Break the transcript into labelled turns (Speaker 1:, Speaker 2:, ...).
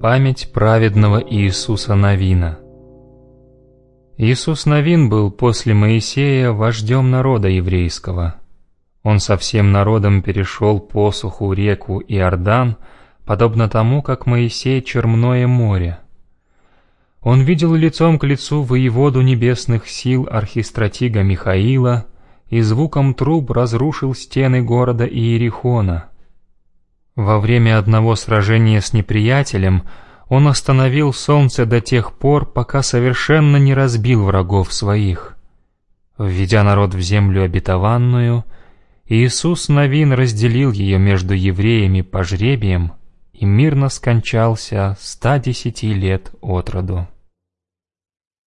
Speaker 1: Память праведного Иисуса Новина Иисус Новин был после Моисея вождем народа еврейского. Он со всем народом перешел посуху реку Иордан, подобно тому, как Моисей Черное море. Он видел лицом к лицу воеводу небесных сил архистратига Михаила и звуком труб разрушил стены города Иерихона — во время одного сражения с неприятелем он остановил солнце до тех пор, пока совершенно не разбил врагов своих. Введя народ в землю обетованную, Иисус Новин разделил ее между евреями по жребиям и мирно скончался ста десяти лет от роду.